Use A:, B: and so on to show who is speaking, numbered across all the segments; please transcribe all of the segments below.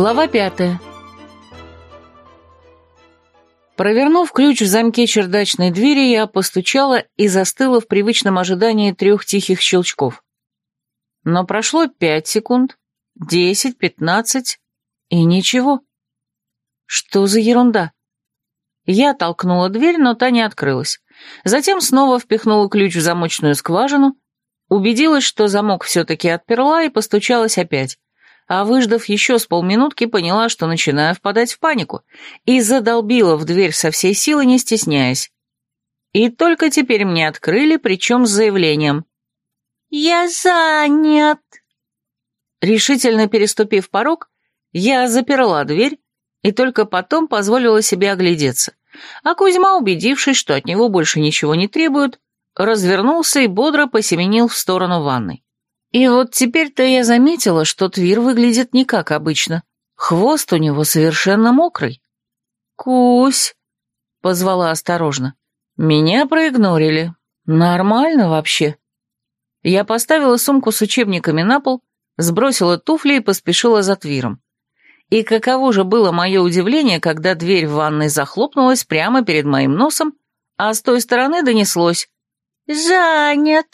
A: Глава пятая. Провернув ключ в замке чердачной двери, я постучала и застыла в привычном ожидании трех тихих щелчков. Но прошло пять секунд, десять, пятнадцать, и ничего. Что за ерунда? Я толкнула дверь, но та не открылась. Затем снова впихнула ключ в замочную скважину, убедилась, что замок все-таки отперла, и постучалась опять а выждав еще с полминутки, поняла, что начинаю впадать в панику, и задолбила в дверь со всей силы, не стесняясь. И только теперь мне открыли, причем с заявлением. «Я занят!» Решительно переступив порог, я заперла дверь и только потом позволила себе оглядеться. А Кузьма, убедившись, что от него больше ничего не требуют, развернулся и бодро посеменил в сторону ванной. И вот теперь-то я заметила, что Твир выглядит не как обычно. Хвост у него совершенно мокрый. «Кусь!» — позвала осторожно. «Меня проигнорили. Нормально вообще». Я поставила сумку с учебниками на пол, сбросила туфли и поспешила за Твиром. И каково же было мое удивление, когда дверь в ванной захлопнулась прямо перед моим носом, а с той стороны донеслось «Занят!»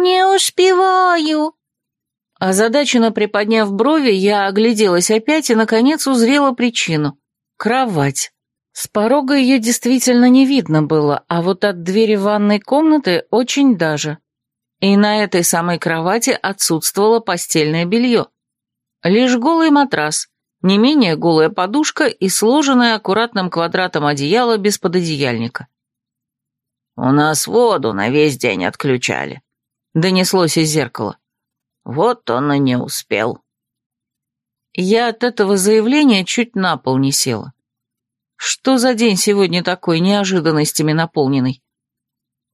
A: «Не успеваю!» Озадаченно приподняв брови, я огляделась опять и, наконец, узрела причину. Кровать. С порога ее действительно не видно было, а вот от двери ванной комнаты очень даже. И на этой самой кровати отсутствовало постельное белье. Лишь голый матрас, не менее голая подушка и сложенное аккуратным квадратом одеяло без пододеяльника.
B: «У нас воду на весь день отключали», — донеслось из зеркала. «Вот он и не успел».
A: Я от этого заявления чуть на пол не села. Что за день сегодня такой неожиданностями наполненный?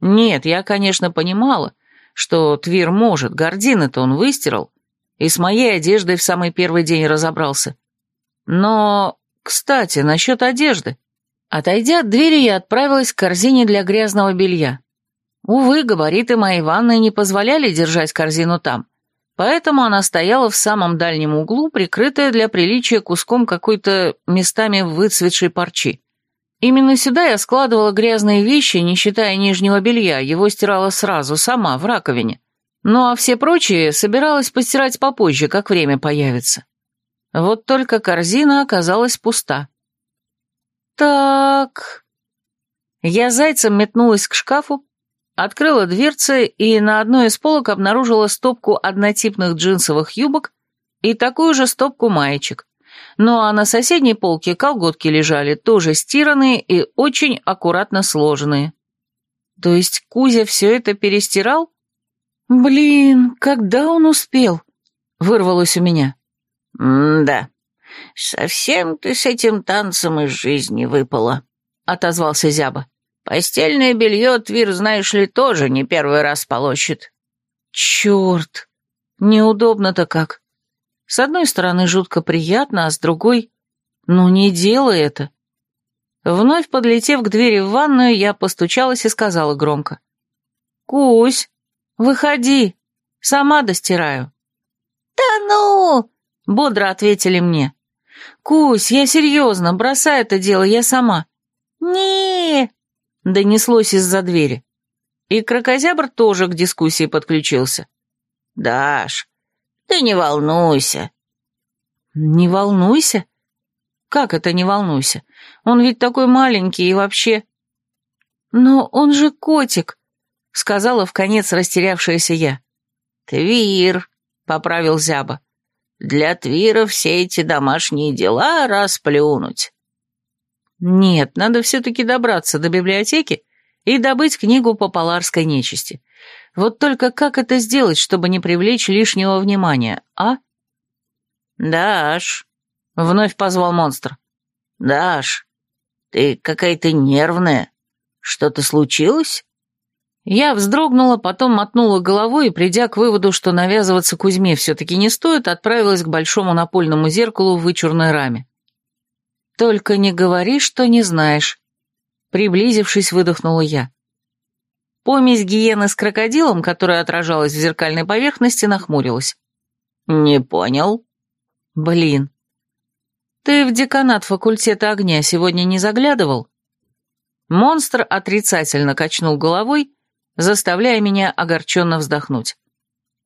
A: Нет, я, конечно, понимала, что Твир может, гордины-то он выстирал, и с моей одеждой в самый первый день разобрался. Но, кстати, насчет одежды. Отойдя от двери, я отправилась к корзине для грязного белья. Увы, габариты моей ванны не позволяли держать корзину там, поэтому она стояла в самом дальнем углу, прикрытая для приличия куском какой-то местами выцветшей парчи. Именно сюда я складывала грязные вещи, не считая нижнего белья, его стирала сразу, сама, в раковине. Ну а все прочие собиралась постирать попозже, как время появится. Вот только корзина оказалась пуста. Так... Я зайцем метнулась к шкафу, Открыла дверцы и на одной из полок обнаружила стопку однотипных джинсовых юбок и такую же стопку маечек. Ну а на соседней полке колготки лежали, тоже стиранные и очень аккуратно сложенные. То есть Кузя все это перестирал? Блин, когда он успел? Вырвалось у меня.
B: М да. Совсем ты с этим танцем из жизни выпала, отозвался Зяба. Постельное белье Твир, знаешь ли, тоже не первый раз полощет.
A: Черт, неудобно-то как. С одной стороны, жутко приятно, а с другой... Ну, не делай это. Вновь подлетев к двери в ванную, я постучалась и сказала громко. «Кусь, выходи, сама достираю».
C: «Да ну!»
A: — бодро ответили мне. «Кусь, я серьезно, бросай это дело, я сама».
C: не
A: донеслось из-за двери. И крокозябр тоже к дискуссии подключился.
B: «Даш, ты не волнуйся».
A: «Не волнуйся? Как это не волнуйся? Он ведь такой маленький и вообще...» «Но он же котик», — сказала в конец растерявшаяся я.
B: «Твир», — поправил Зяба. «Для Твира все эти домашние дела расплюнуть».
A: Нет, надо все-таки добраться до библиотеки и добыть книгу по поларской нечисти. Вот только как это сделать, чтобы не привлечь лишнего внимания, а?
B: «Даш», —
A: вновь позвал монстр.
B: «Даш, ты какая-то нервная. Что-то случилось?»
A: Я вздрогнула, потом мотнула головой и, придя к выводу, что навязываться Кузьме все-таки не стоит, отправилась к большому напольному зеркалу в вычурной раме. «Только не говори, что не знаешь», — приблизившись, выдохнула я. Помесь гиены с крокодилом, которая отражалась в зеркальной поверхности, нахмурилась.
B: «Не понял».
A: «Блин, ты в деканат факультета огня сегодня не заглядывал?» Монстр отрицательно качнул головой, заставляя меня огорченно вздохнуть.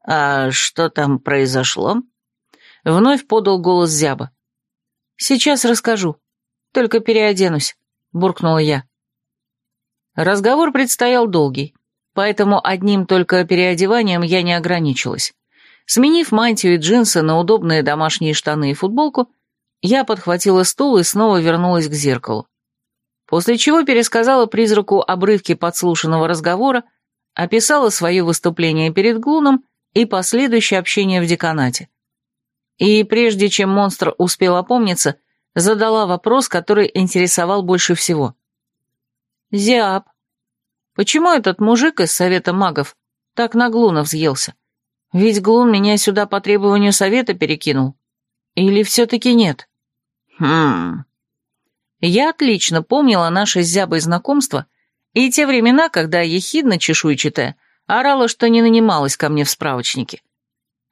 B: «А что там произошло?»
A: Вновь подал голос Зяба. «Сейчас расскажу. Только переоденусь», — буркнула я. Разговор предстоял долгий, поэтому одним только переодеванием я не ограничилась. Сменив мантию и джинсы на удобные домашние штаны и футболку, я подхватила стул и снова вернулась к зеркалу. После чего пересказала призраку обрывки подслушанного разговора, описала свое выступление перед Глуном и последующее общение в деканате. И прежде чем монстр успел опомниться, задала вопрос, который интересовал больше всего. «Зиап, почему этот мужик из Совета магов так на Глуна взъелся? Ведь Глун меня сюда по требованию Совета перекинул. Или все-таки нет?»
B: «Хм...»
A: Я отлично помнила наше с Зябой знакомство и те времена, когда ехидно чешуйчатая орала, что не нанималась ко мне в справочнике.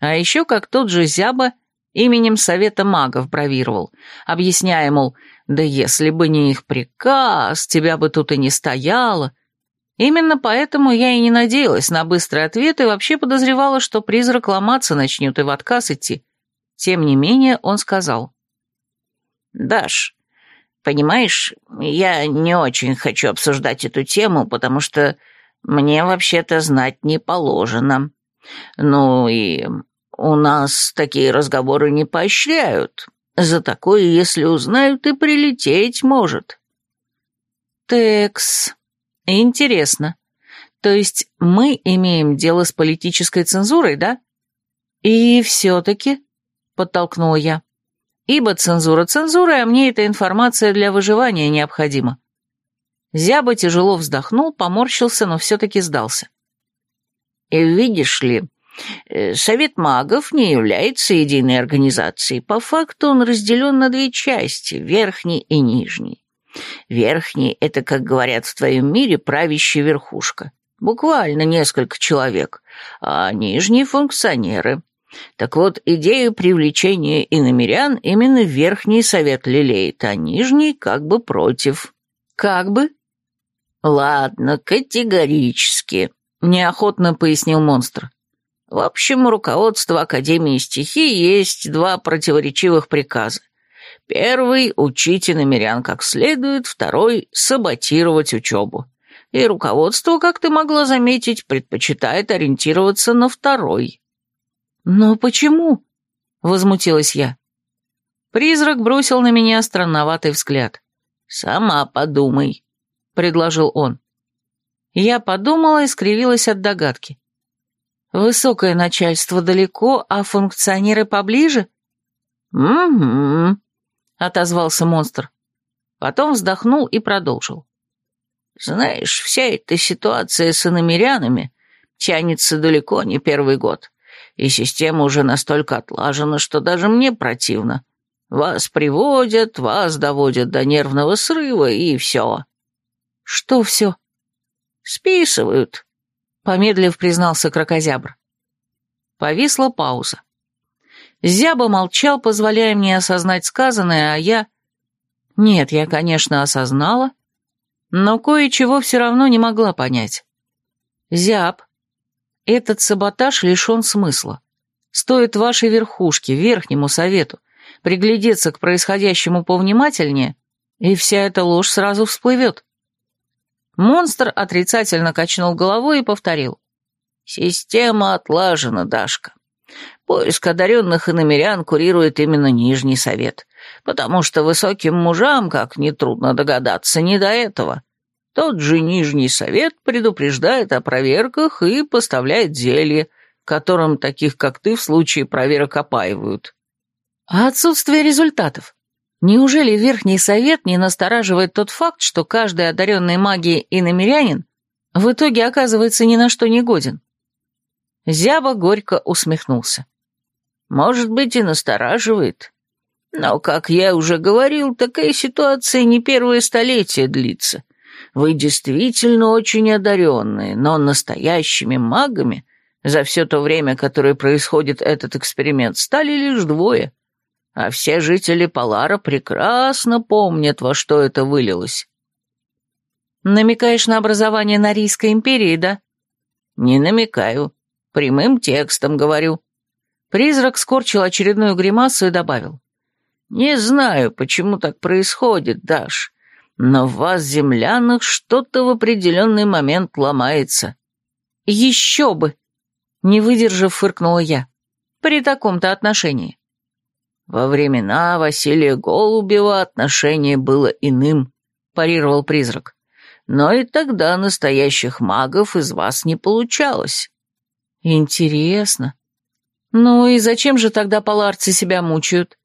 A: А еще как тот же Зяба — Именем Совета магов бравировал, объясняя, мол, да если бы не их приказ, тебя бы тут и не стояло. Именно поэтому я и не надеялась на быстрый ответ и вообще подозревала, что призрак ломаться начнет и в отказ идти. Тем не менее, он сказал.
B: «Даш, понимаешь, я не очень хочу обсуждать эту тему, потому что мне вообще-то знать не положено. Ну и «У нас такие разговоры не поощряют. За такое, если узнают, и прилететь может».
A: «Текс. Интересно. То есть мы имеем дело с политической цензурой, да?» «И все-таки», — подтолкнула я, «ибо цензура цензура, а мне эта информация для выживания необходима». Зяба тяжело вздохнул, поморщился, но все-таки сдался.
B: «И видишь ли, Э, совет магов не является единой организацией. По факту он разделен на две части — верхний и нижний. Верхний — это, как говорят в твоем мире, правящая верхушка. Буквально несколько человек. А нижние — функционеры. Так вот, идею привлечения иномерян именно верхний совет лелеет, а нижний как бы против.
A: Как бы?
B: Ладно, категорически,
A: неохотно пояснил монстр.
B: В общем, у руководства Академии стихий есть два противоречивых приказа. Первый — учите намерян как следует, второй — саботировать учебу. И руководство, как ты могла заметить, предпочитает ориентироваться на второй.
A: «Но почему?» — возмутилась я. Призрак бросил на меня странноватый взгляд.
B: «Сама подумай», — предложил он.
A: Я подумала и скривилась от догадки. Высокое начальство далеко, а функционеры поближе?
B: «Угу», —
A: отозвался монстр. Потом вздохнул и продолжил.
B: «Знаешь, вся эта ситуация с иномерянами тянется далеко не первый год, и система уже настолько отлажена, что даже мне противно. Вас приводят, вас доводят до нервного срыва, и все».
A: «Что все?»
B: «Списывают»,
A: Помедлив, признался крокозябр. Повисла пауза. Зяба молчал, позволяя мне осознать сказанное, а я... Нет, я, конечно, осознала, но кое-чего все равно не могла понять. Зяб, этот саботаж лишен смысла. Стоит вашей верхушке, верхнему совету, приглядеться к происходящему повнимательнее, и вся эта ложь сразу всплывет. Монстр отрицательно качнул головой и повторил.
B: «Система отлажена, Дашка. Поиск одаренных и намерян курирует именно Нижний Совет, потому что высоким мужам, как нетрудно догадаться, не до этого. Тот же Нижний Совет предупреждает о проверках и поставляет зелье, которым таких, как ты, в случае проверок опаивают».
A: «А отсутствие результатов?» Неужели Верхний Совет не настораживает тот факт, что каждый одаренный магией иномирянин в итоге оказывается ни на что не годен? Зяба горько усмехнулся.
B: Может быть, и настораживает. Но, как я уже говорил, такая ситуация не первое столетие длится. Вы действительно очень одаренные, но настоящими магами за все то время, которое происходит этот эксперимент, стали лишь двое а все жители Полара прекрасно помнят, во что это вылилось.
A: Намекаешь на образование Норийской империи, да?
B: Не намекаю. Прямым текстом говорю.
A: Призрак скорчил очередную гримасу и добавил.
B: Не знаю, почему так происходит, Даш, но в вас, землянах, что-то в определенный момент ломается.
A: Еще бы! Не выдержав, фыркнула я. При таком-то отношении.
B: Во времена Василия Голубева отношение было иным, парировал призрак. Но и тогда настоящих магов из вас не получалось.
A: Интересно. Ну и зачем же тогда паларцы себя мучают?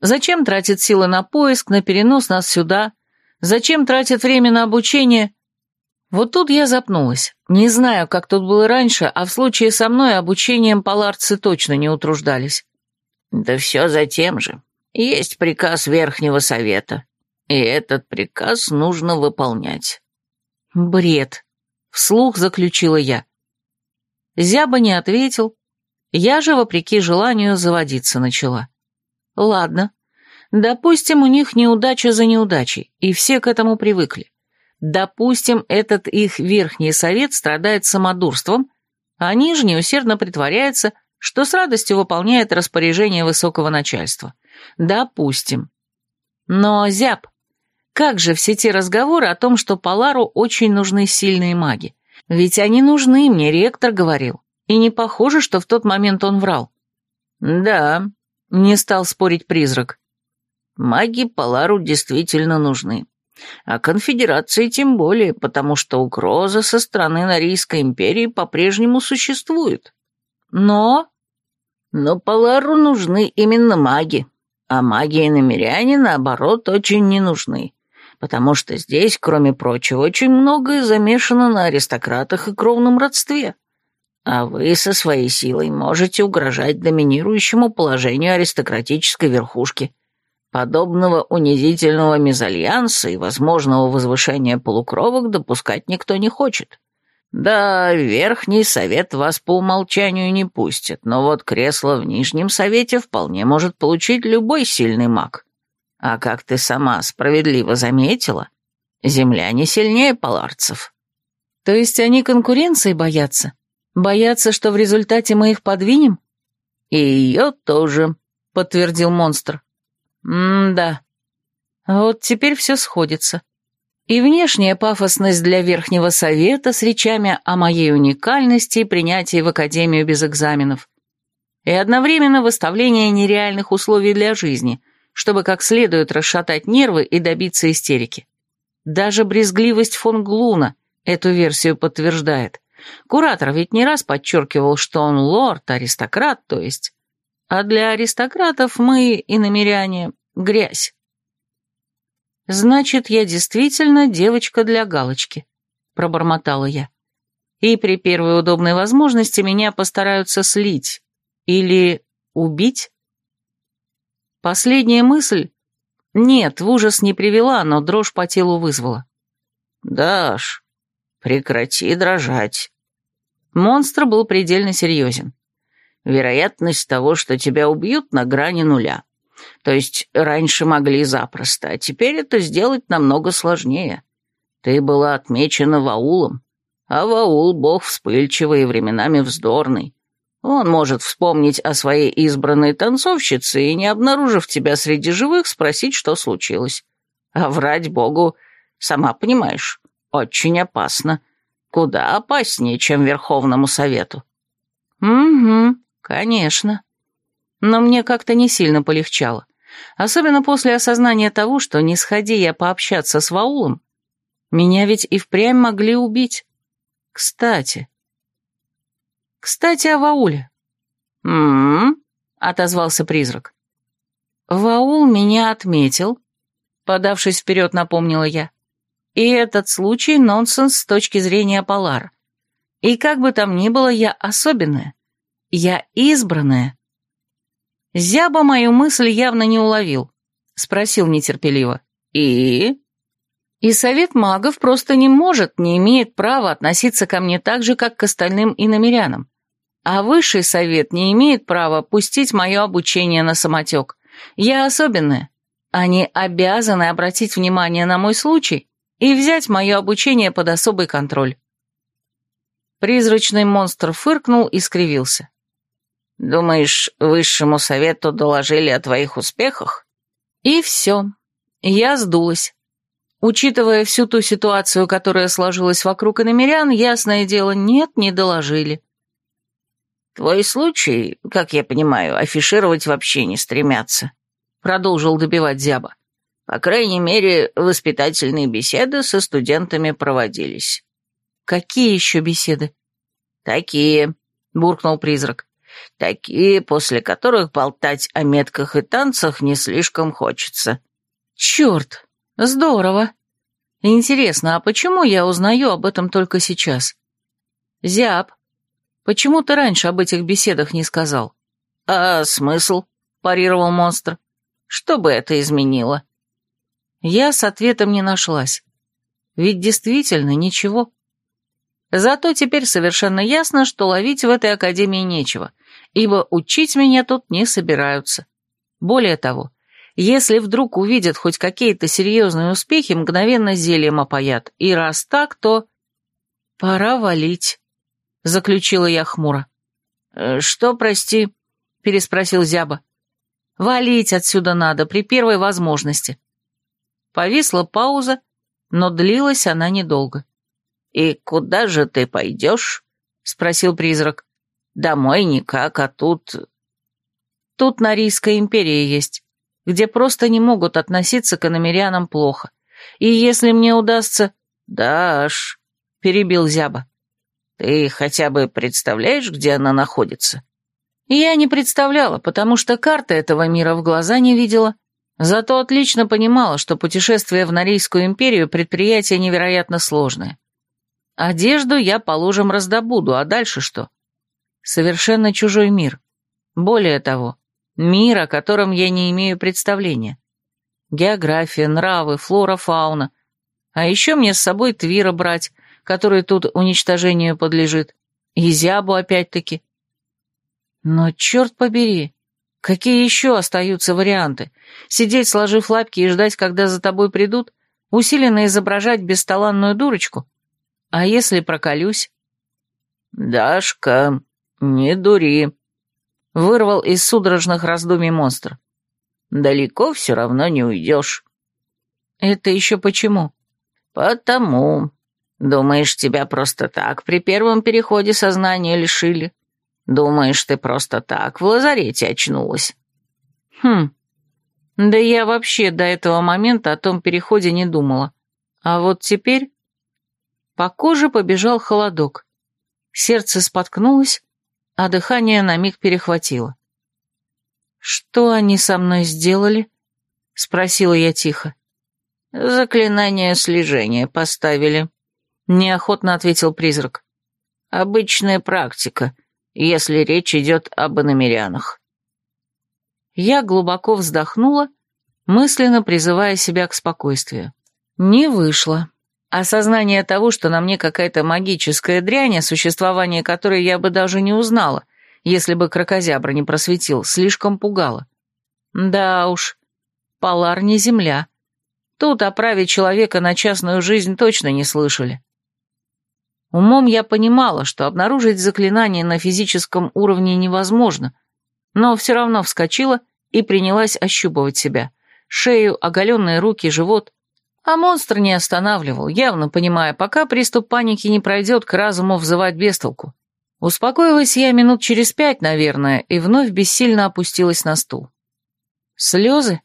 A: Зачем тратят силы на поиск, на перенос нас сюда? Зачем тратят время на обучение? Вот тут я запнулась. Не знаю, как тут было раньше, а в случае со мной обучением паларцы точно не утруждались.
B: Да все за тем же. Есть приказ Верхнего Совета, и этот приказ нужно выполнять.
A: Бред. Вслух заключила я. Зяба не ответил. Я же, вопреки желанию, заводиться начала. Ладно. Допустим, у них неудача за неудачей, и все к этому привыкли. Допустим, этот их Верхний Совет страдает самодурством, а Нижний усердно притворяется – что с радостью выполняет распоряжение высокого начальства. Допустим. Но, зяб, как же все те разговоры о том, что Полару очень нужны сильные маги? Ведь они нужны, мне ректор говорил. И не похоже, что в тот момент он врал.
B: Да, не стал спорить призрак. Маги Полару действительно нужны. А конфедерации тем более, потому что угроза со стороны Норийской империи по-прежнему существует.
A: Но...
B: Но полару нужны именно маги, а маги и намеряне, наоборот, очень не нужны, потому что здесь, кроме прочего, очень многое замешано на аристократах и кровном родстве, а вы со своей силой можете угрожать доминирующему положению аристократической верхушки. Подобного унизительного мезальянса и возможного возвышения полукровок допускать никто не хочет. Да, Верхний Совет вас по умолчанию не пустит, но вот кресло в Нижнем Совете вполне может получить любой сильный маг. А как ты сама справедливо заметила, земля не сильнее паларцев.
A: То есть они конкуренции боятся? Боятся, что в результате мы их подвинем?
B: И ее тоже,
A: подтвердил монстр. М-да. Вот теперь все сходится. И внешняя пафосность для Верхнего Совета с речами о моей уникальности и принятии в Академию без экзаменов. И одновременно выставление нереальных условий для жизни, чтобы как следует расшатать нервы и добиться истерики. Даже брезгливость фон Глуна эту версию подтверждает. Куратор ведь не раз подчеркивал, что он лорд, аристократ, то есть. А для аристократов мы, и иномиряне, грязь. «Значит, я действительно девочка для галочки», — пробормотала я. «И при первой удобной возможности меня постараются слить. Или убить?» Последняя мысль... Нет, в ужас не привела, но дрожь по телу вызвала.
B: «Даш, прекрати дрожать».
A: Монстр был предельно серьезен.
B: «Вероятность того, что тебя убьют, на грани нуля. То есть раньше могли запросто, а теперь это сделать намного сложнее. Ты была отмечена ваулом, а ваул — бог вспыльчивый и временами вздорный. Он может вспомнить о своей избранной танцовщице и, не обнаружив тебя среди живых, спросить, что случилось. А врать богу, сама понимаешь, очень опасно. Куда опаснее, чем Верховному Совету.
A: «Угу, конечно», но мне как-то не сильно полегчало. Особенно после осознания того, что не сходи я пообщаться с Ваулом, меня ведь и впрямь могли убить. Кстати. Кстати, о Вауле.
B: м
A: отозвался призрак. «Ваул меня отметил», — подавшись вперед, напомнила я. «И этот случай — нонсенс с точки зрения Полара. И как бы там ни было, я особенная. Я избранная. Зяба мою мысль явно не уловил. Спросил нетерпеливо. «И?» «И совет магов просто не может, не имеет права относиться ко мне так же, как к остальным иномерянам. А высший совет не имеет права пустить мое обучение на самотек. Я особенная. Они обязаны обратить внимание на мой случай и взять мое обучение под особый контроль». Призрачный монстр фыркнул и скривился.
B: Думаешь, высшему совету доложили о твоих успехах?
A: И все. Я сдулась. Учитывая всю ту ситуацию, которая сложилась вокруг иномерян, ясное дело, нет, не доложили.
B: Твой случай, как я понимаю, афишировать вообще не стремятся. Продолжил добивать Зяба. По крайней мере, воспитательные беседы со студентами проводились.
A: Какие еще беседы?
B: Такие, буркнул призрак. Такие, после которых болтать о метках и танцах не слишком хочется.
A: Черт, здорово. Интересно, а почему я узнаю об этом только сейчас? Зяб, почему ты раньше об этих беседах не сказал?
B: А смысл? Парировал монстр. Что бы это изменило?
A: Я с ответом не нашлась. Ведь действительно ничего. Зато теперь совершенно ясно, что ловить в этой академии нечего, ибо учить меня тут не собираются. Более того, если вдруг увидят хоть какие-то серьезные успехи, мгновенно зельем опоят, и раз так, то... «Пора валить», — заключила я хмуро.
B: «Э, «Что, прости?» — переспросил Зяба.
A: «Валить отсюда надо при первой возможности». Повисла пауза, но длилась она недолго.
B: «И куда же ты пойдешь?» — спросил призрак. «Домой никак, а тут...»
A: «Тут Норийская империя есть, где просто не могут относиться к иномерянам плохо. И если мне удастся...»
B: «Даш...» — перебил Зяба. «Ты хотя бы представляешь, где она находится?»
A: Я не представляла, потому что карты этого мира в глаза не видела. Зато отлично понимала, что путешествие в Норийскую империю – предприятие невероятно сложное. Одежду я, положим, раздобуду, а дальше что? Совершенно чужой мир. Более того, мир, о котором я не имею представления. География, нравы, флора, фауна. А еще мне с собой Твира брать, который тут уничтожению подлежит. И Зябу опять-таки. Но черт побери, какие еще остаются варианты? Сидеть, сложив лапки и ждать, когда за тобой придут? Усиленно изображать бесталанную дурочку? А если проколюсь?
B: Дашка, не дури. Вырвал из судорожных раздумий монстр. Далеко все равно не уйдешь.
A: Это еще почему?
B: Потому. Думаешь, тебя просто так при первом переходе сознания лишили? Думаешь, ты просто так в лазарете очнулась?
A: Хм. Да я вообще до этого момента о том переходе не думала. А вот теперь... По коже побежал холодок. Сердце споткнулось, а дыхание на миг перехватило. «Что они со мной сделали?» — спросила я тихо.
B: «Заклинание слежения поставили», — неохотно ответил призрак. «Обычная практика, если речь идет об иномерянах».
A: Я глубоко вздохнула, мысленно призывая себя к спокойствию. Не вышло. Осознание того, что на мне какая-то магическая дрянь, о существовании которой я бы даже не узнала, если бы крокозябра не просветил, слишком пугало. Да уж, Полар не земля. Тут о праве человека на частную жизнь точно не слышали. Умом я понимала, что обнаружить заклинание на физическом уровне невозможно, но все равно вскочила и принялась ощупывать себя. Шею, оголенные руки, живот. А монстр не останавливал, явно понимая, пока приступ паники не пройдет, к разуму взывать бестолку. Успокоилась я минут через пять, наверное, и вновь бессильно опустилась на стул. Слезы?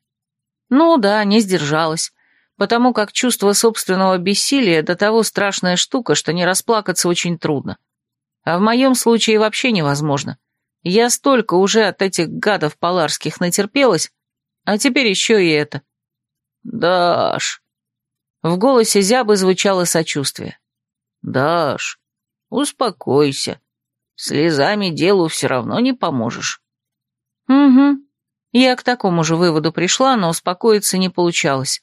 A: Ну да, не сдержалась, потому как чувство собственного бессилия до того страшная штука, что не расплакаться очень трудно. А в моем случае вообще невозможно. Я столько уже от этих гадов поларских натерпелась, а теперь еще и это. «Даш!» В голосе зябы звучало сочувствие. «Даш, успокойся. Слезами делу все равно не поможешь». «Угу. Я к такому же выводу пришла, но успокоиться не получалось».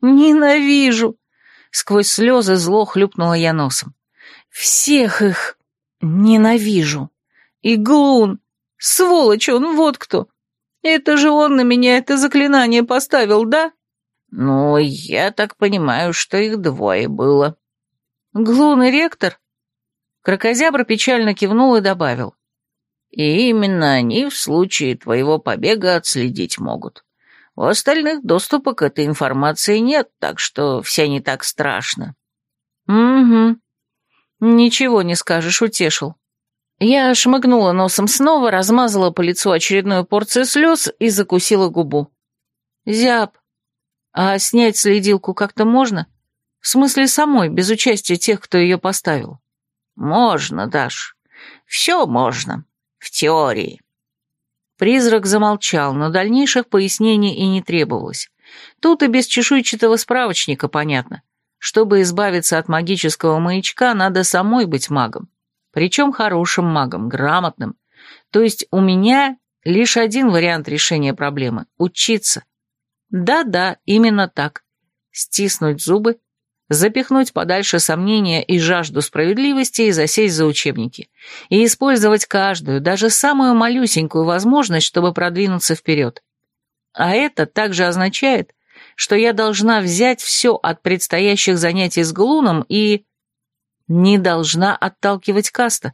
A: «Ненавижу!» — сквозь слезы зло хлюпнула я носом. «Всех их ненавижу! Иглун! Сволочь он, вот кто! Это же он на меня это заклинание поставил, да?»
B: «Ну, я так понимаю, что их двое было».
A: «Глун и ректор?» Крокозябр печально кивнул и добавил.
B: «И именно они в случае твоего побега отследить могут. У остальных доступа к этой информации нет, так что все не так страшно».
A: «Угу. Ничего не скажешь, утешил». Я шмыгнула носом снова, размазала по лицу очередную порцию слез и закусила губу. «Зяб, а снять следилку как-то можно? В смысле самой, без участия тех, кто ее поставил?
B: Можно, Даш. Все можно. В теории.
A: Призрак замолчал, но дальнейших пояснений и не требовалось. Тут и без чешуйчатого справочника понятно. Чтобы избавиться от магического маячка, надо самой быть магом. Причем хорошим магом, грамотным. То есть у меня лишь один вариант решения проблемы – учиться. Да-да, именно так. Стиснуть зубы, запихнуть подальше сомнения и жажду справедливости и засесть за учебники. И использовать каждую, даже самую малюсенькую возможность, чтобы продвинуться вперед. А это также означает, что я должна взять все от предстоящих занятий с Глуном и... не должна отталкивать Каста.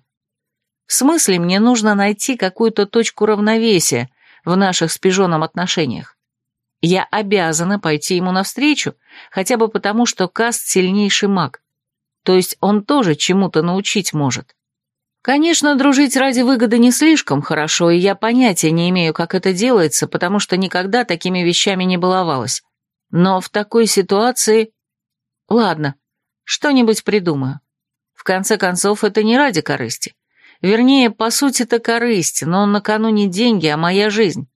A: В смысле, мне нужно найти какую-то точку равновесия в наших с Пижоном отношениях. Я обязана пойти ему навстречу, хотя бы потому, что Каст сильнейший маг. То есть он тоже чему-то научить может. Конечно, дружить ради выгоды не слишком хорошо, и я понятия не имею, как это делается, потому что никогда такими вещами не баловалась. Но в такой ситуации... Ладно, что-нибудь придумаю. В конце концов, это не ради корысти. Вернее, по сути, это корысть, но накануне деньги, а моя жизнь.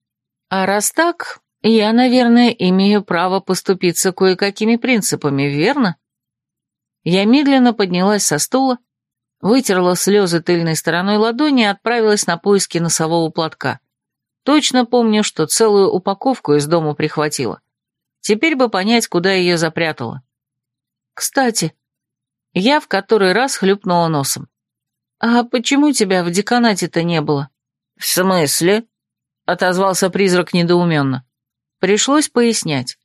A: А раз так, я, наверное, имею право поступиться кое-какими принципами, верно? Я медленно поднялась со стула, вытерла слезы тыльной стороной ладони и отправилась на поиски носового платка. Точно помню, что целую упаковку из дома прихватила. Теперь бы понять, куда ее запрятала. Кстати, я в который раз хлюпнула носом. «А почему тебя в деканате-то не было?»
B: «В смысле?» — отозвался призрак недоуменно.
A: Пришлось пояснять.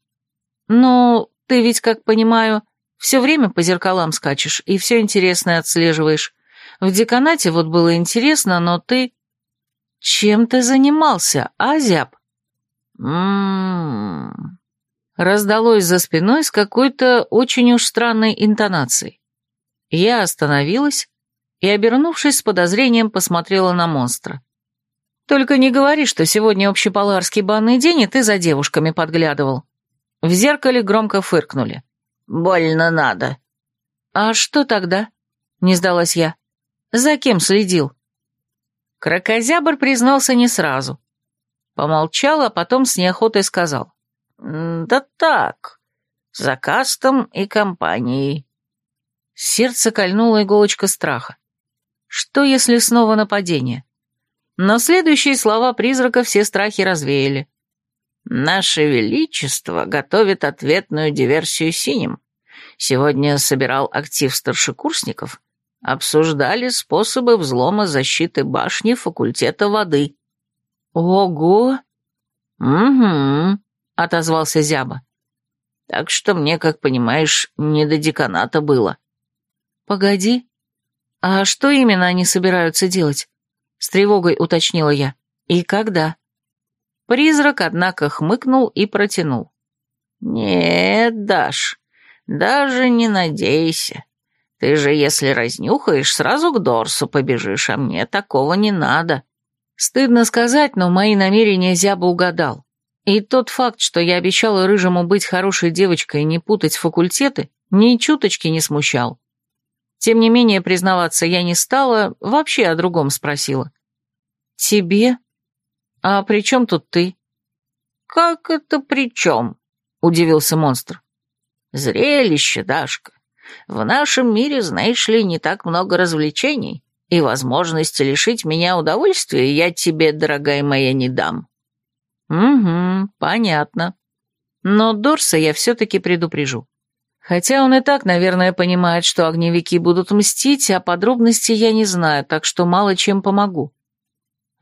A: «Ну, ты ведь, как понимаю, все время по зеркалам скачешь и все интересное отслеживаешь. В деканате вот было интересно, но ты...» «Чем ты занимался, а.
B: «М-м-м».
A: Раздалось за спиной с какой-то очень уж странной интонацией. Я остановилась и, обернувшись с подозрением, посмотрела на монстра. Только не говори, что сегодня общеполарский банный день, и ты за девушками подглядывал». В зеркале громко фыркнули.
B: «Больно надо».
A: «А что тогда?» — не сдалась я. «За кем следил?» Кракозябр признался не сразу. Помолчал, а потом с неохотой сказал.
B: «Да так, за кастом и компанией».
A: Сердце кольнуло иголочка страха. «Что, если снова нападение?» Но следующие слова призрака все страхи развеяли.
B: «Наше Величество готовит ответную диверсию синим. Сегодня собирал актив старшекурсников. Обсуждали способы взлома защиты башни факультета воды».
A: «Ого!»
B: «Угу», —
A: отозвался Зяба.
B: «Так что мне, как понимаешь, не до деканата было».
A: «Погоди, а что именно они собираются делать? — с тревогой уточнила я. «И когда?» Призрак, однако, хмыкнул и протянул.
B: «Нет, Даш, даже не надейся. Ты же, если разнюхаешь, сразу к Дорсу побежишь, а мне такого не надо».
A: Стыдно сказать, но мои намерения зябо угадал. И тот факт, что я обещала Рыжему быть хорошей девочкой и не путать факультеты, ни чуточки не смущал. Тем не менее, признаваться я не стала, вообще о другом спросила. «Тебе? А при чем тут ты?»
B: «Как это при чем?» — удивился монстр. «Зрелище, Дашка. В нашем мире, знаешь ли, не так много развлечений, и возможности лишить меня удовольствия я тебе, дорогая моя, не дам».
A: «Угу, понятно. Но Дорса я все-таки предупрежу. Хотя он и так, наверное, понимает, что огневики будут мстить, а подробности я не знаю, так что мало чем помогу.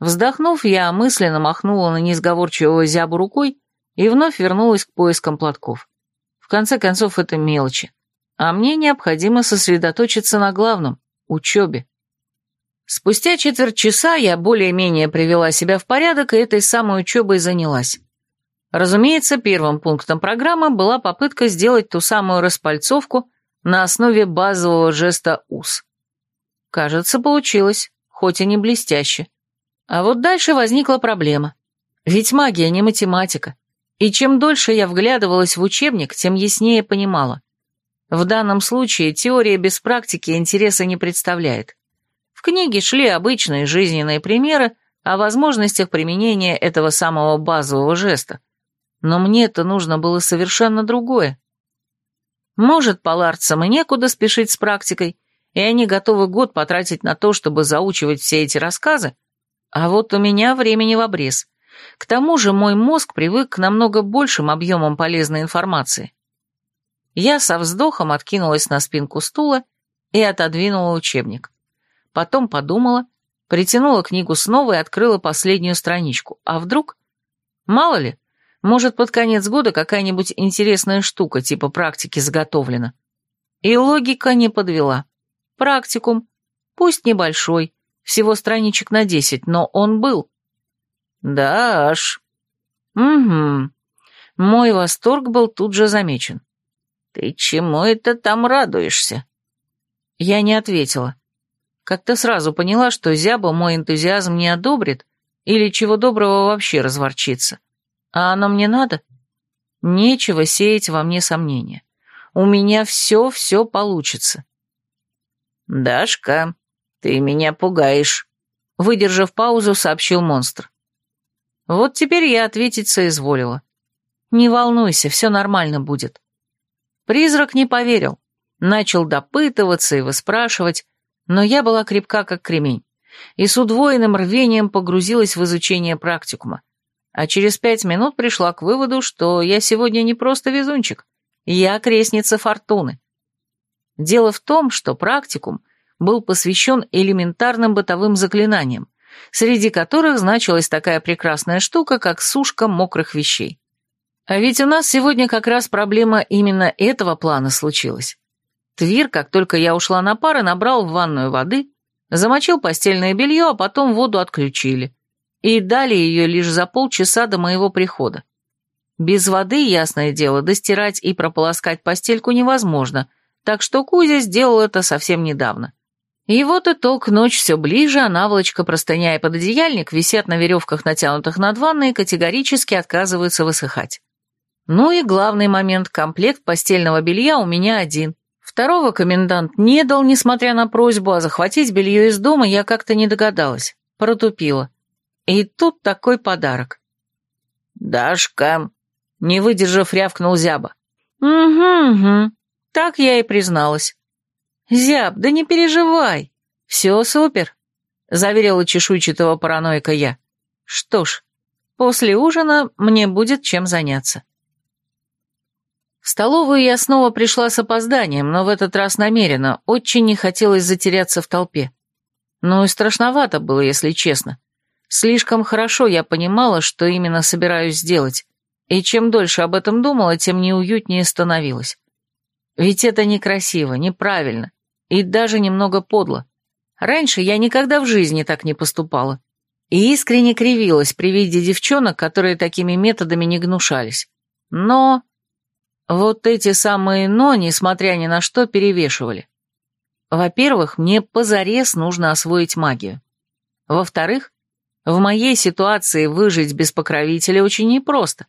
A: Вздохнув, я мысленно махнула на несговорчивого зябу рукой и вновь вернулась к поискам платков. В конце концов, это мелочи. А мне необходимо сосредоточиться на главном — учебе. Спустя четверть часа я более-менее привела себя в порядок и этой самой учебой занялась. Разумеется, первым пунктом программы была попытка сделать ту самую распальцовку на основе базового жеста «ус». Кажется, получилось, хоть и не блестяще. А вот дальше возникла проблема. Ведь магия не математика. И чем дольше я вглядывалась в учебник, тем яснее понимала. В данном случае теория без практики интереса не представляет. В книге шли обычные жизненные примеры о возможностях применения этого самого базового жеста, но мне это нужно было совершенно другое. Может, паларцам и некуда спешить с практикой, и они готовы год потратить на то, чтобы заучивать все эти рассказы, а вот у меня времени в обрез. К тому же мой мозг привык к намного большим объемам полезной информации. Я со вздохом откинулась на спинку стула и отодвинула учебник. Потом подумала, притянула книгу снова и открыла последнюю страничку. А вдруг? Мало ли, может, под конец года какая-нибудь интересная штука типа практики заготовлена. И логика не подвела. Практикум, пусть небольшой, всего страничек на десять, но он был. Да аж. Угу. Мой восторг был тут же замечен. Ты чему это там радуешься? Я не ответила. Как-то сразу поняла, что зяба мой энтузиазм не одобрит или чего доброго вообще разворчится. А оно мне надо? Нечего сеять во мне сомнения. У меня все-все получится. «Дашка, ты меня пугаешь», — выдержав паузу, сообщил монстр. Вот теперь я ответить соизволила. «Не волнуйся, все нормально будет». Призрак не поверил. Начал допытываться и выспрашивать, но я была крепка, как кремень, и с удвоенным рвением погрузилась в изучение практикума а через пять минут пришла к выводу, что я сегодня не просто везунчик, я крестница фортуны. Дело в том, что практикум был посвящен элементарным бытовым заклинаниям, среди которых значилась такая прекрасная штука, как сушка мокрых вещей. А ведь у нас сегодня как раз проблема именно этого плана случилась. Твир, как только я ушла на пары, набрал в ванную воды, замочил постельное белье, а потом воду отключили и дали ее лишь за полчаса до моего прихода. Без воды, ясное дело, достирать и прополоскать постельку невозможно, так что Кузя сделал это совсем недавно. И вот итог, ночь все ближе, а наволочка, простыня и пододеяльник висят на веревках, натянутых над ванной, и категорически отказываются высыхать. Ну и главный момент, комплект постельного белья у меня один. Второго комендант не дал, несмотря на просьбу, а захватить белье из дома я как-то не догадалась. Протупила. И тут такой подарок. «Дашка!» — не выдержав, рявкнул Зяба. «Угу, угу. Так я и призналась». «Зяб, да не переживай. Все супер», — заверила чешуйчатого параноика я. «Что ж, после ужина мне будет чем заняться». В столовую я снова пришла с опозданием, но в этот раз намеренно, очень не хотелось затеряться в толпе. Ну и страшновато было, если честно. Слишком хорошо я понимала, что именно собираюсь сделать, и чем дольше об этом думала, тем неуютнее становилось. Ведь это некрасиво, неправильно и даже немного подло. Раньше я никогда в жизни так не поступала и искренне кривилась при виде девчонок, которые такими методами не гнушались. Но вот эти самые «но», несмотря ни на что, перевешивали. Во-первых, мне позарез нужно освоить магию. Во-вторых, в моей ситуации выжить без покровителя очень непросто,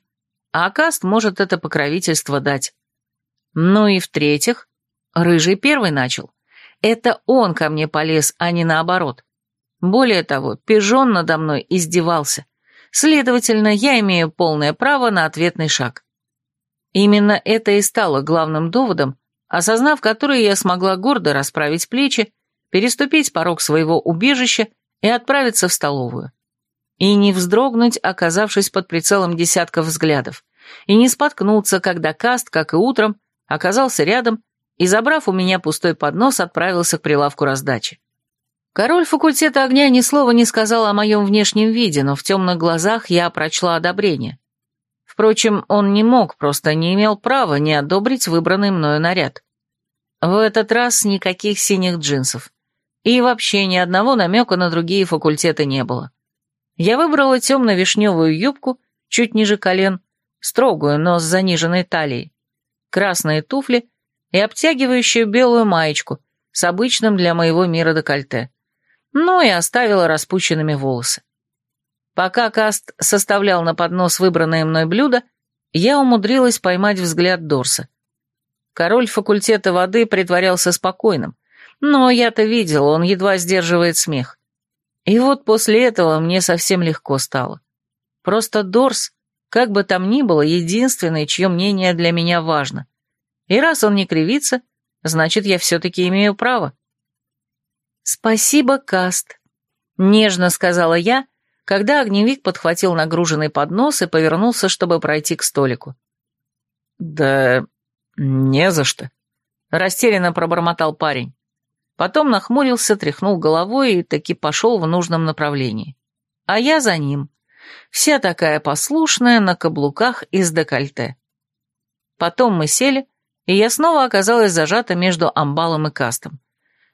A: а Каст может это покровительство дать. Ну и в-третьих, Рыжий первый начал. Это он ко мне полез, а не наоборот. Более того, пижон надо мной издевался. Следовательно, я имею полное право на ответный шаг. Именно это и стало главным доводом, осознав который я смогла гордо расправить плечи, переступить порог своего убежища и отправиться в столовую. И не вздрогнуть, оказавшись под прицелом десятков взглядов. И не споткнуться, когда каст, как и утром, оказался рядом и, забрав у меня пустой поднос, отправился к прилавку раздачи. Король факультета огня ни слова не сказал о моем внешнем виде, но в темных глазах я прочла одобрение. Впрочем, он не мог, просто не имел права не одобрить выбранный мною наряд. В этот раз никаких синих джинсов. И вообще ни одного намека на другие факультеты не было. Я выбрала темно-вишневую юбку, чуть ниже колен, строгую, но с заниженной талией, красные туфли и обтягивающую белую маечку с обычным для моего мира декольте. Ну и оставила распущенными волосы. Пока Каст составлял на поднос выбранное мной блюдо, я умудрилась поймать взгляд Дорса. Король факультета воды притворялся спокойным, но я-то видела, он едва сдерживает смех. И вот после этого мне совсем легко стало. Просто Дорс, как бы там ни было, единственный, чье мнение для меня важно. И раз он не кривится, значит, я все-таки имею право. «Спасибо, Каст», — нежно сказала я, когда огневик подхватил нагруженный поднос и повернулся, чтобы пройти к столику.
D: «Да не за что», — растерянно пробормотал парень. Потом нахмурился, тряхнул головой и таки пошел в нужном направлении. А я за ним. Вся такая послушная, на каблуках и с декольте. Потом мы сели, и я снова оказалась зажата между амбалом и кастом.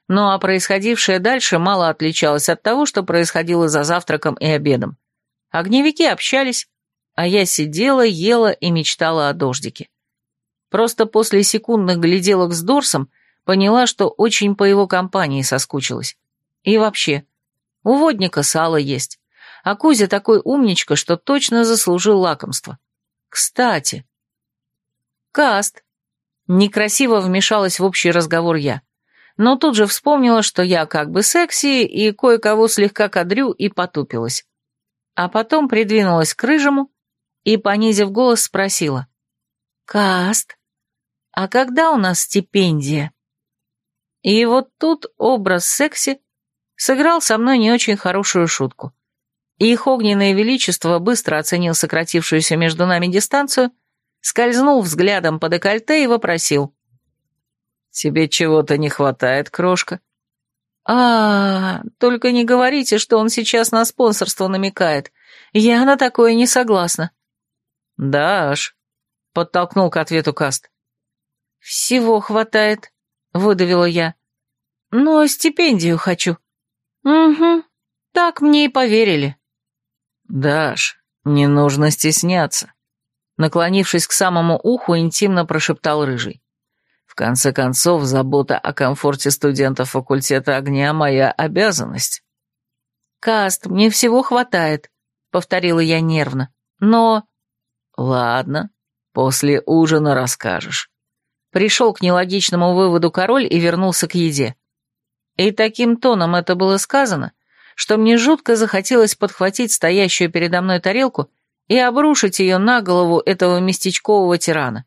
D: Ну а происходившее дальше мало отличалось от того, что происходило за завтраком и обедом. Огневики общались, а я сидела, ела и мечтала о дождике. Просто после секундных гляделок с Дорсом – Поняла, что очень по его компании соскучилась. И вообще, у водника сало есть. А Кузя такой умничка, что точно заслужил лакомство. Кстати. Каст. Некрасиво вмешалась в общий разговор я. Но тут же вспомнила, что я как бы секси и кое-кого слегка кадрю и потупилась. А потом придвинулась к рыжему и, понизив голос, спросила. «Каст, а когда у нас стипендия?» И вот тут образ секси сыграл со мной не очень хорошую шутку. Их огненное величество быстро оценил сократившуюся между нами дистанцию, скользнул взглядом по декольте и вопросил. «Тебе чего-то не хватает, крошка?» а, -а, а только не говорите, что он сейчас на спонсорство намекает. Я на такое не согласна».
A: «Даш», — подтолкнул к ответу Каст.
C: «Всего хватает», — выдавила я. «Но стипендию хочу». «Угу, так мне и поверили».
D: «Даш, не нужно стесняться», — наклонившись к самому уху, интимно прошептал Рыжий. «В конце концов, забота о комфорте студентов факультета огня — моя обязанность».
C: «Каст, мне всего хватает», — повторила я нервно. «Но...»
D: «Ладно, после ужина расскажешь».
A: Пришел к нелогичному выводу король и вернулся к еде. И таким тоном это было сказано, что мне жутко захотелось подхватить стоящую передо мной тарелку и обрушить ее на голову этого местечкового тирана.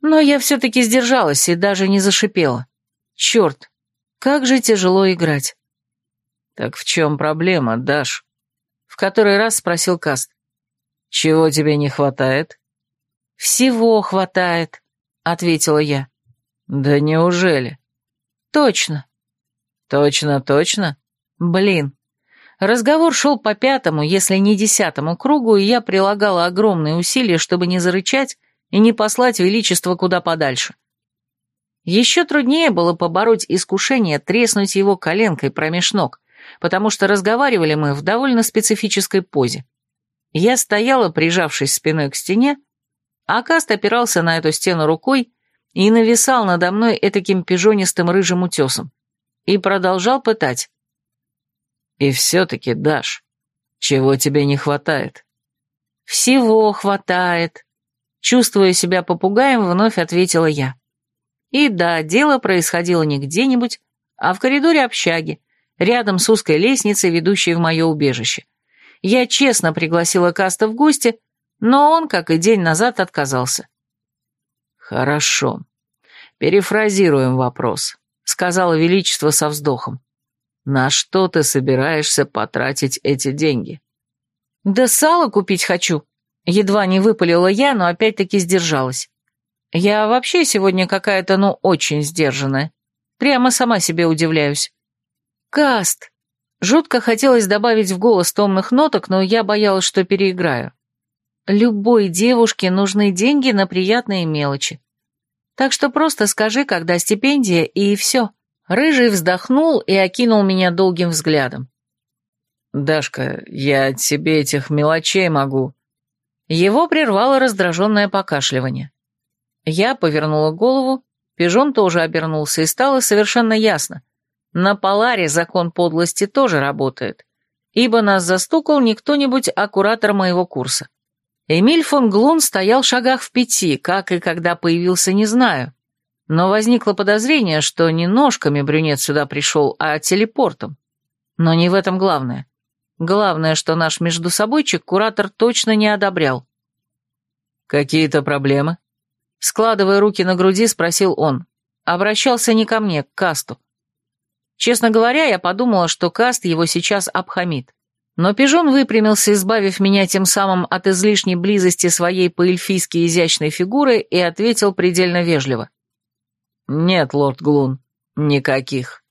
A: Но я все-таки сдержалась и даже не зашипела. Черт, как же тяжело играть.
D: «Так в чем проблема, Даш?»
A: В который раз спросил Каст.
D: «Чего тебе не хватает?»
A: «Всего хватает», — ответила я.
D: «Да неужели?»
A: «Точно».
D: «Точно-точно?»
A: «Блин». Разговор шел по пятому, если не десятому кругу, и я прилагала огромные усилия, чтобы не зарычать и не послать величество куда подальше. Еще труднее было побороть искушение треснуть его коленкой промеж ног, потому что разговаривали мы в довольно специфической позе. Я стояла, прижавшись спиной к стене, а Акаст опирался на эту стену рукой и нависал надо мной этаким пижонистым рыжим утесом. И продолжал пытать.
D: «И все-таки, Даш, чего тебе не хватает?»
A: «Всего хватает», — чувствуя себя попугаем, вновь ответила я. И да, дело происходило не где-нибудь, а в коридоре общаги, рядом с узкой лестницей, ведущей в мое убежище. Я честно пригласила Каста в гости, но он, как и день назад, отказался.
D: «Хорошо. Перефразируем вопрос», — сказала Величество со вздохом. «На что ты собираешься потратить эти деньги?»
A: «Да сало купить хочу», — едва не выпалила я, но опять-таки сдержалась. «Я вообще сегодня какая-то, ну, очень сдержанная. Прямо сама себе удивляюсь». «Каст!» Жутко хотелось добавить в голос томных ноток, но я боялась, что переиграю. Любой девушке нужны деньги на приятные мелочи. Так что просто скажи, когда стипендия, и все. Рыжий вздохнул и окинул меня долгим взглядом.
D: «Дашка, я тебе этих мелочей могу».
A: Его прервало раздраженное покашливание. Я повернула голову, пижон тоже обернулся, и стало совершенно ясно. На Поларе закон подлости тоже работает, ибо нас застукал не кто-нибудь, а куратор моего курса. Эмиль фон Глун стоял в шагах в пяти, как и когда появился, не знаю. Но возникло подозрение, что не ножками брюнет сюда пришел, а телепортом. Но не в этом главное. Главное, что наш междусобойчик куратор точно не одобрял.
D: «Какие-то проблемы?»
A: Складывая руки на груди, спросил он. Обращался не ко мне, к Касту. Честно говоря, я подумала, что Каст его сейчас обхамит. Но пижон выпрямился, избавив меня тем самым от излишней близости своей по-эльфийски изящной фигуры и ответил предельно вежливо.
D: «Нет, лорд Глун, никаких».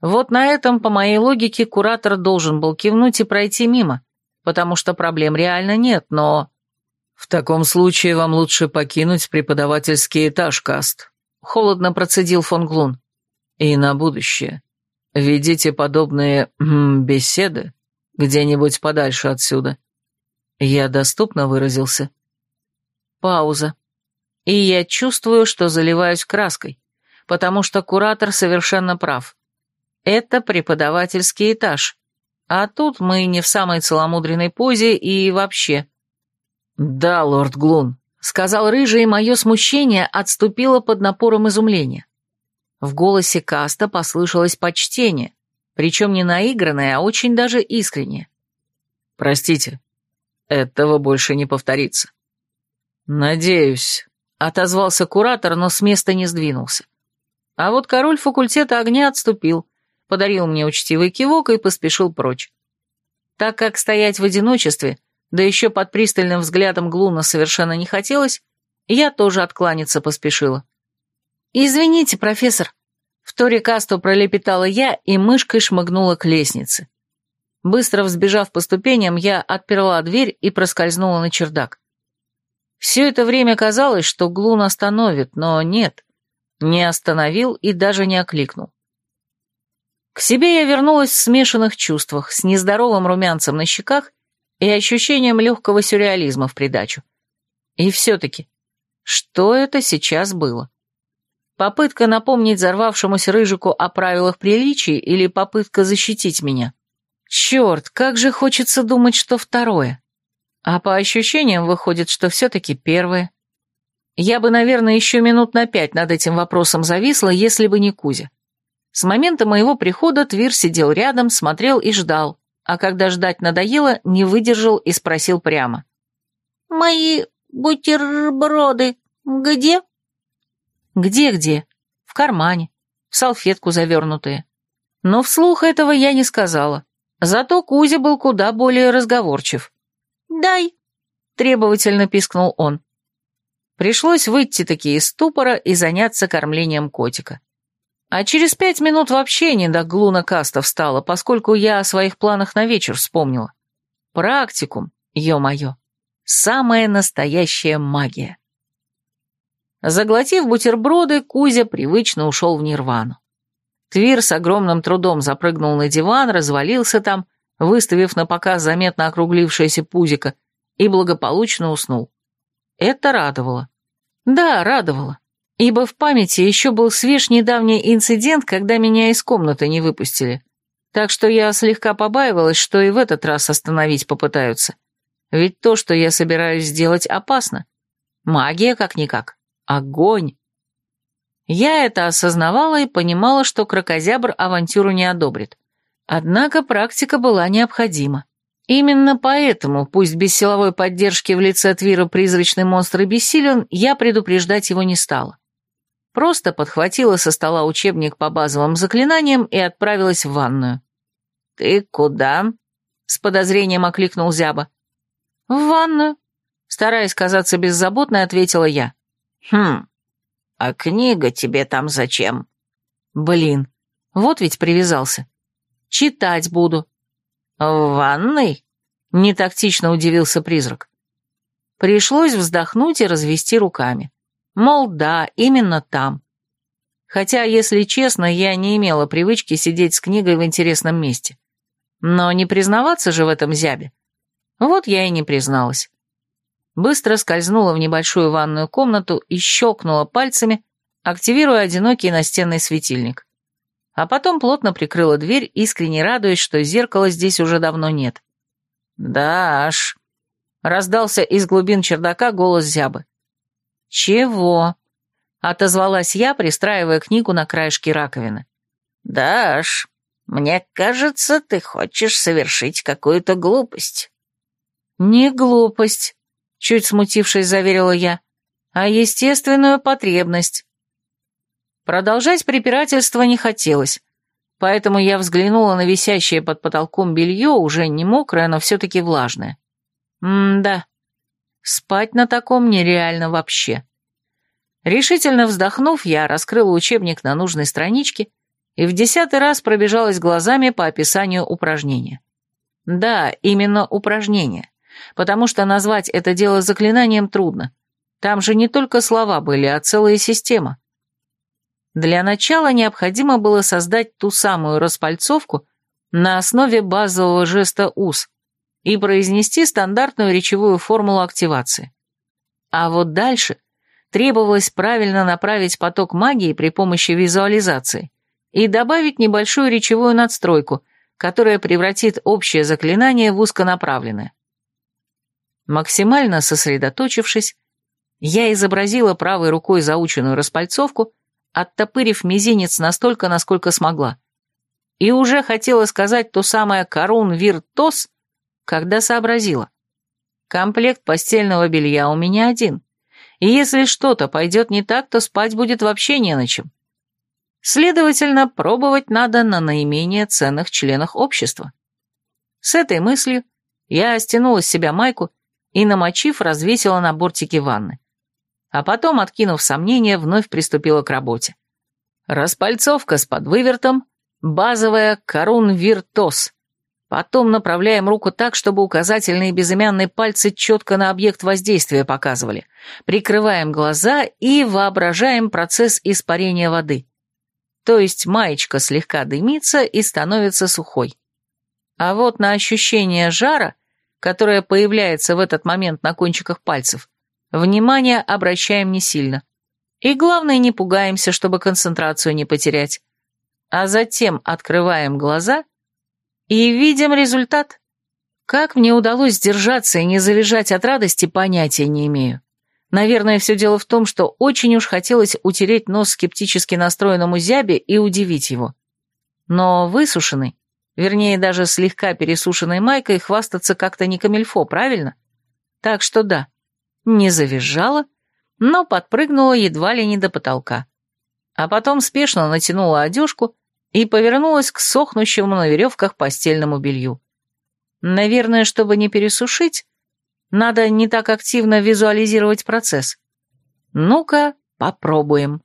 A: Вот на этом, по моей логике, куратор должен был кивнуть и пройти мимо, потому что проблем реально нет, но...
D: «В таком случае вам лучше покинуть преподавательский этаж, Каст», — холодно процедил фон Глун. «И на будущее. Ведите подобные беседы где-нибудь подальше отсюда. Я доступно выразился.
A: Пауза. И я чувствую, что заливаюсь краской, потому что куратор совершенно прав. Это преподавательский этаж. А тут мы не в самой целомудренной позе и вообще.
D: Да, лорд Глун, сказал рыжий, и мое смущение отступило под напором изумления.
A: В голосе Каста послышалось почтение, причем не наигранное, а очень даже искренне.
D: «Простите, этого больше не повторится».
A: «Надеюсь», — отозвался куратор, но с места не сдвинулся. А вот король факультета огня отступил, подарил мне учтивый кивок и поспешил прочь. Так как стоять в одиночестве, да еще под пристальным взглядом Глуна совершенно не хотелось, я тоже откланяться поспешила. «Извините, профессор», в торе касту пролепетала я и мышкой шмыгнула к лестнице. Быстро взбежав по ступеням, я отперла дверь и проскользнула на чердак. Все это время казалось, что Глун остановит, но нет, не остановил и даже не окликнул. К себе я вернулась в смешанных чувствах, с нездоровым румянцем на щеках и ощущением легкого сюрреализма в придачу. И все-таки, что это сейчас было? Попытка напомнить взорвавшемуся рыжику о правилах приличий или попытка защитить меня? Черт, как же хочется думать, что второе. А по ощущениям выходит, что все-таки первое. Я бы, наверное, еще минут на пять над этим вопросом зависла, если бы не Кузя. С момента моего прихода Твир сидел рядом, смотрел и ждал, а когда ждать надоело, не выдержал и спросил прямо.
B: «Мои бутерброды где?»
A: Где-где? В кармане, в салфетку завернутые. Но вслух этого я не сказала. Зато Кузя был куда более разговорчив.
B: «Дай!»
A: — требовательно пискнул он. Пришлось выйти-таки из ступора и заняться кормлением котика. А через пять минут вообще не до глуна каста встала, поскольку я о своих планах на вечер вспомнила. Практикум, ё-моё, самая настоящая магия. Заглотив бутерброды, Кузя привычно ушел в нирвану. Твир с огромным трудом запрыгнул на диван, развалился там, выставив на показ заметно округлившееся пузико, и благополучно уснул. Это радовало. Да, радовало. Ибо в памяти еще был свеж недавний инцидент, когда меня из комнаты не выпустили. Так что я слегка побаивалась, что и в этот раз остановить попытаются. Ведь то, что я собираюсь сделать, опасно. Магия как-никак. Огонь! Я это осознавала и понимала, что крокозябр авантюру не одобрит. Однако практика была необходима. Именно поэтому, пусть без силовой поддержки в лице Твира призрачный монстр и бессилен, я предупреждать его не стала. Просто подхватила со стола учебник по базовым заклинаниям и отправилась в ванную.
B: «Ты куда?» — с подозрением окликнул Зяба.
A: «В ванную», — стараясь казаться беззаботной, ответила я.
B: «Хм, а книга тебе там зачем?»
A: «Блин, вот ведь привязался. Читать буду».
B: «В ванной?»
A: — нетактично удивился призрак. Пришлось вздохнуть и развести руками. Мол, да, именно там. Хотя, если честно, я не имела привычки сидеть с книгой в интересном месте. Но не признаваться же в этом зябе. Вот я и не призналась быстро скользнула в небольшую ванную комнату и щелкнула пальцами, активируя одинокий настенный светильник. А потом плотно прикрыла дверь, искренне радуясь, что зеркала здесь уже давно нет.
B: «Даш!»
A: — раздался из глубин чердака голос зябы. «Чего?» — отозвалась я, пристраивая книгу на краешке раковины.
B: «Даш, мне кажется, ты хочешь совершить какую-то глупость».
A: «Не глупость», Чуть смутившись, заверила я, а естественную потребность. Продолжать препирательство не хотелось, поэтому я взглянула на висящее под потолком белье, уже не мокрое, но все-таки влажное. М-да, спать на таком нереально вообще. Решительно вздохнув, я раскрыла учебник на нужной страничке и в десятый раз пробежалась глазами по описанию упражнения. Да, именно упражнение потому что назвать это дело заклинанием трудно. Там же не только слова были, а целая система. Для начала необходимо было создать ту самую распальцовку на основе базового жеста «ус» и произнести стандартную речевую формулу активации. А вот дальше требовалось правильно направить поток магии при помощи визуализации и добавить небольшую речевую надстройку, которая превратит общее заклинание в узконаправленное. Максимально сосредоточившись, я изобразила правой рукой заученную распальцовку, оттопырив мизинец настолько, насколько смогла. И уже хотела сказать то самое «корун виртос», когда сообразила. Комплект постельного белья у меня один. И если что-то пойдет не так, то спать будет вообще не на чем. Следовательно, пробовать надо на наименее ценных членах общества. С этой мыслью я стянула с себя майку и, намочив, развесила на бортике ванны. А потом, откинув сомнения, вновь приступила к работе. Распальцовка с подвывертом, базовая корун виртос. Потом направляем руку так, чтобы указательные и безымянные пальцы четко на объект воздействия показывали. Прикрываем глаза и воображаем процесс испарения воды. То есть маечка слегка дымится и становится сухой. А вот на ощущение жара – которое появляется в этот момент на кончиках пальцев, внимание обращаем не сильно. И главное, не пугаемся, чтобы концентрацию не потерять. А затем открываем глаза и видим результат. Как мне удалось сдержаться и не залежать от радости, понятия не имею. Наверное, все дело в том, что очень уж хотелось утереть нос скептически настроенному зябе и удивить его. Но высушенный, Вернее, даже слегка пересушенной майкой хвастаться как-то не камильфо, правильно? Так что да, не завизжала, но подпрыгнула едва ли не до потолка. А потом спешно натянула одежку и повернулась к сохнущему на веревках постельному белью. Наверное, чтобы не пересушить, надо не так активно визуализировать процесс. Ну-ка, попробуем.